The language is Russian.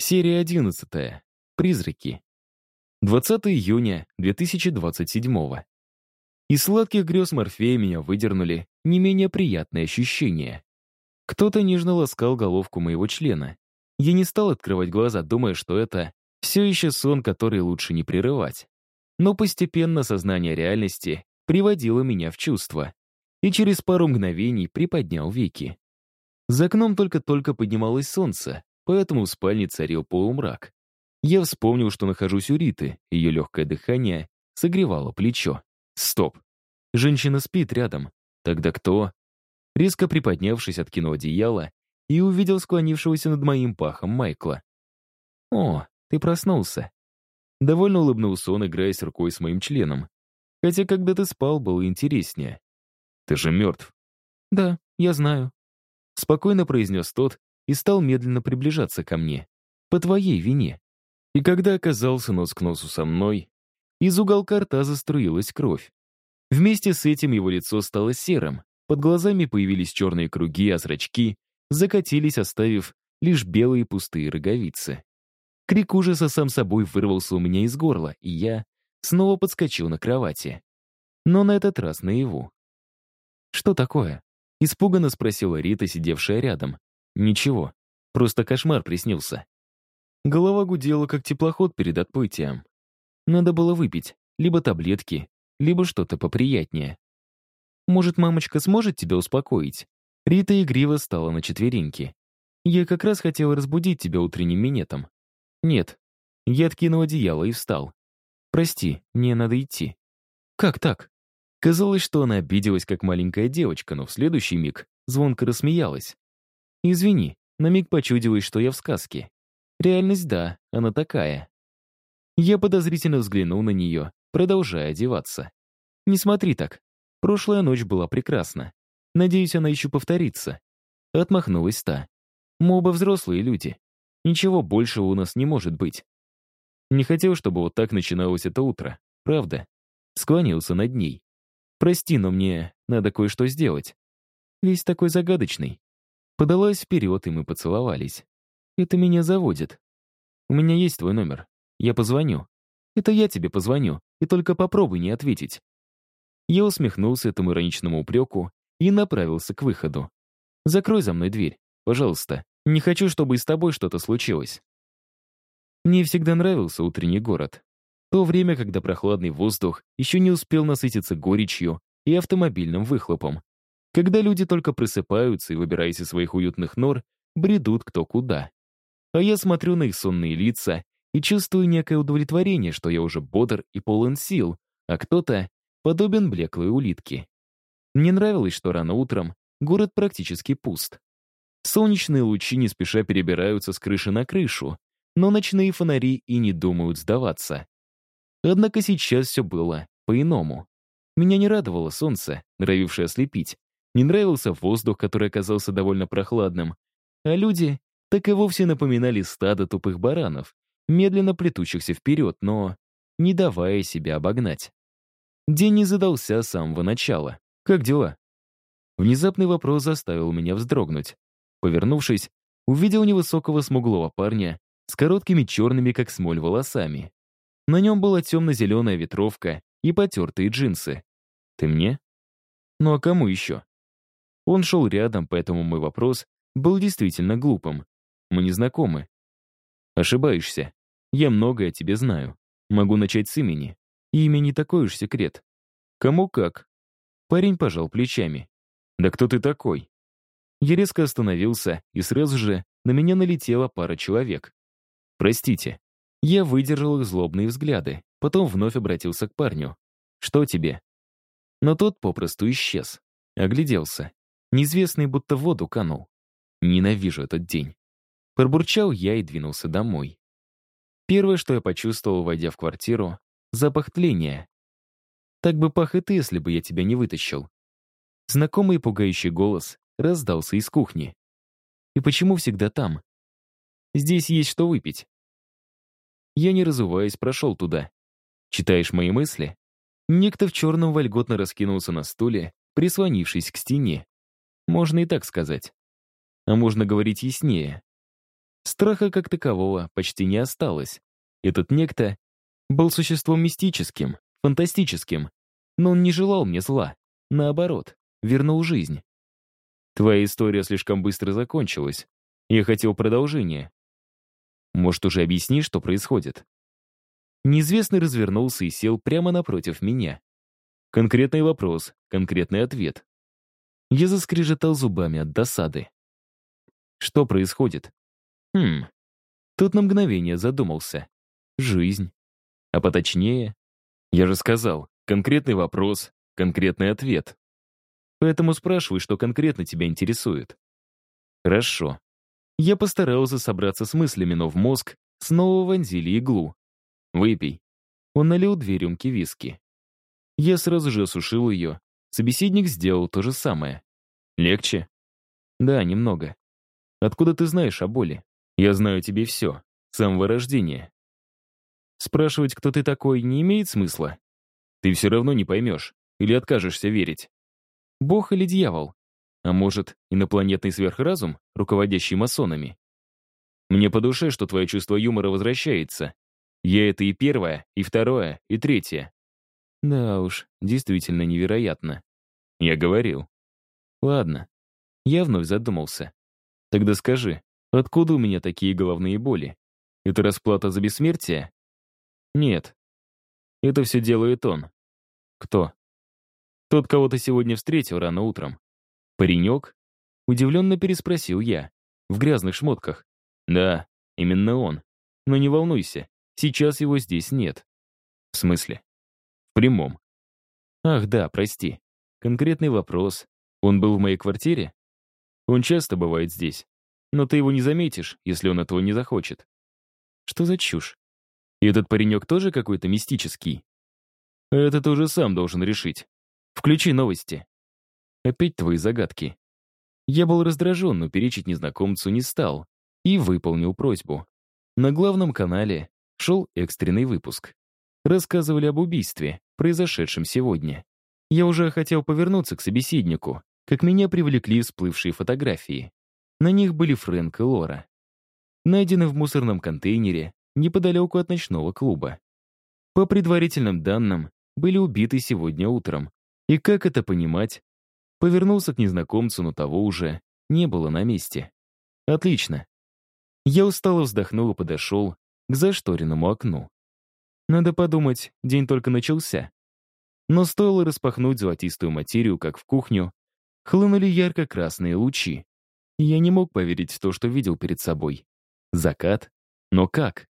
Серия 11. Призраки. 20 июня 2027. Из сладких грез Морфея меня выдернули не менее приятные ощущения. Кто-то нежно ласкал головку моего члена. Я не стал открывать глаза, думая, что это все еще сон, который лучше не прерывать. Но постепенно сознание реальности приводило меня в чувство. И через пару мгновений приподнял веки. За окном только-только поднималось солнце, поэтому в спальне царил полумрак. Я вспомнил, что нахожусь у Риты, ее легкое дыхание согревало плечо. Стоп. Женщина спит рядом. Тогда кто? Резко приподнявшись, откинул одеяло и увидел склонившегося над моим пахом Майкла. «О, ты проснулся». Довольно улыбнулся он, играясь рукой с моим членом. Хотя, когда ты спал, было интереснее. «Ты же мертв». «Да, я знаю», — спокойно произнес тот и стал медленно приближаться ко мне. «По твоей вине». И когда оказался нос к носу со мной, из уголка рта заструилась кровь. Вместе с этим его лицо стало серым, под глазами появились черные круги, а зрачки закатились, оставив лишь белые пустые роговицы. Крик ужаса сам собой вырвался у меня из горла, и я снова подскочил на кровати. Но на этот раз наяву. «Что такое?» — испуганно спросила Рита, сидевшая рядом. «Ничего, просто кошмар приснился». Голова гудела, как теплоход перед отплытием. Надо было выпить либо таблетки, либо что-то поприятнее. Может, мамочка сможет тебя успокоить? Рита игриво стала на четвереньки. Я как раз хотела разбудить тебя утренним минетом. Нет. Я откинул одеяло и встал. Прости, мне надо идти. Как так? Казалось, что она обиделась, как маленькая девочка, но в следующий миг звонко рассмеялась. Извини, на миг почудилось, что я в сказке. Реальность, да, она такая. Я подозрительно взглянул на нее, продолжая одеваться. Не смотри так, Прошлая ночь была прекрасна. Надеюсь, она еще повторится. Отмахнулась та. Мы оба взрослые люди. Ничего большего у нас не может быть. Не хотел, чтобы вот так начиналось это утро. Правда. Склонился над ней. Прости, но мне надо кое-что сделать. Весь такой загадочный. Подалась вперед, и мы поцеловались. Это меня заводит. У меня есть твой номер. Я позвоню. Это я тебе позвоню, и только попробуй не ответить. Я усмехнулся этому ироничному упреку и направился к выходу. «Закрой за мной дверь, пожалуйста. Не хочу, чтобы и с тобой что-то случилось». Мне всегда нравился утренний город. То время, когда прохладный воздух еще не успел насытиться горечью и автомобильным выхлопом. Когда люди только просыпаются и, выбираясь из своих уютных нор, бредут кто куда. А я смотрю на их сонные лица и чувствую некое удовлетворение, что я уже бодр и полон сил, а кто-то подобен блеклой улитке. Мне нравилось, что рано утром город практически пуст. Солнечные лучи не спеша перебираются с крыши на крышу, но ночные фонари и не думают сдаваться. Однако сейчас все было по-иному. Меня не радовало солнце, норовившее ослепить, не нравился воздух, который оказался довольно прохладным, а люди так и вовсе напоминали стадо тупых баранов, медленно плетущихся вперед, но не давая себя обогнать. День не задался с самого начала. Как дела? Внезапный вопрос заставил меня вздрогнуть. Повернувшись, увидел невысокого смуглого парня с короткими черными, как смоль, волосами. На нем была темно-зеленая ветровка и потертые джинсы. «Ты мне?» «Ну а кому еще?» Он шел рядом, поэтому мой вопрос был действительно глупым. Мы не знакомы. Ошибаешься. Я многое о тебе знаю. Могу начать с имени. Имя не такой уж секрет. Кому как. Парень пожал плечами. «Да кто ты такой?» Я резко остановился, и сразу же на меня налетела пара человек. «Простите». Я выдержал их злобные взгляды, потом вновь обратился к парню. «Что тебе?» Но тот попросту исчез. Огляделся. Неизвестный будто в воду канул. Ненавижу этот день. Пробурчал я и двинулся домой. Первое, что я почувствовал, войдя в квартиру, Запах тления. Так бы пах и ты, если бы я тебя не вытащил. Знакомый пугающий голос раздался из кухни. И почему всегда там? Здесь есть что выпить. Я, не разуваясь, прошел туда. Читаешь мои мысли? Некто в черном вольготно раскинулся на стуле, прислонившись к стене. Можно и так сказать. А можно говорить яснее. Страха как такового почти не осталось. Этот некто был существом мистическим, фантастическим, но он не желал мне зла. Наоборот, вернул жизнь. Твоя история слишком быстро закончилась. Я хотел продолжения. Может, уже объясни, что происходит?» Неизвестный развернулся и сел прямо напротив меня. Конкретный вопрос, конкретный ответ. Я заскрежетал зубами от досады. Что происходит? Хм. Тут на мгновение задумался. Жизнь. А поточнее, я же сказал, конкретный вопрос, конкретный ответ. Поэтому спрашивай, что конкретно тебя интересует. Хорошо. Я постарался собраться с мыслями, но в мозг снова вонзили иглу. Выпей. Он налил две рюмки виски. Я сразу же осушил ее. Собеседник сделал то же самое. Легче? Да, немного. Откуда ты знаешь о боли? Я знаю тебе все. С самого рождения. Спрашивать, кто ты такой, не имеет смысла. Ты все равно не поймешь или откажешься верить. Бог или дьявол? А может, инопланетный сверхразум, руководящий масонами? Мне по душе, что твое чувство юмора возвращается. Я это и первое, и второе, и третье. Да уж, действительно невероятно. Я говорил. Ладно. Я вновь задумался. Тогда скажи, откуда у меня такие головные боли? Это расплата за бессмертие? Нет. Это все делает он. Кто? Тот, кого ты сегодня встретил рано утром. Паренек? Удивленно переспросил я. В грязных шмотках. Да, именно он. Но не волнуйся, сейчас его здесь нет. В смысле? Прямом. Ах, да, прости. Конкретный вопрос. Он был в моей квартире? Он часто бывает здесь. Но ты его не заметишь, если он этого не захочет. Что за чушь? И этот паренек тоже какой-то мистический? Это ты уже сам должен решить. Включи новости. Опять твои загадки. Я был раздражен, но перечить незнакомцу не стал и выполнил просьбу. На главном канале шел экстренный выпуск. Рассказывали об убийстве, произошедшем сегодня. Я уже хотел повернуться к собеседнику, как меня привлекли всплывшие фотографии. На них были Фрэнк и Лора. Найдены в мусорном контейнере неподалеку от ночного клуба. По предварительным данным, были убиты сегодня утром, и как это понимать? Повернулся к незнакомцу, но того уже не было на месте. Отлично. Я устало вздохнул и подошел к зашторенному окну. Надо подумать, день только начался. Но стоило распахнуть золотистую материю, как в кухню, хлынули ярко-красные лучи. Я не мог поверить в то, что видел перед собой. Закат? Но как?